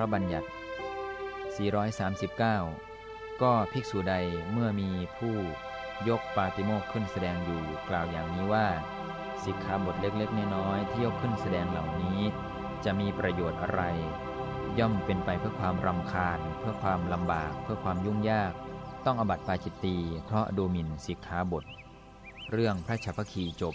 ระบัญญัติ 439 ก็ภิกษุใดเมื่อมีผู้ยกปาติโมกขึ้นแสดงอยู่กล่าวอย่างนี้ว่า สิกขาบทเล็กๆน้อยๆที่ยกขึ้นแสดงเหล่านี้ จะมีประโยชน์อะไร ย่อมเป็นไปเพื่อความรำคาญ เพื่อความลำบาก เพื่อความยุ่งยาก ต้องอบัติปาจิตตีเพราะดูหมิ่นสิกขาบท เรื่องพระชัพพคีจบ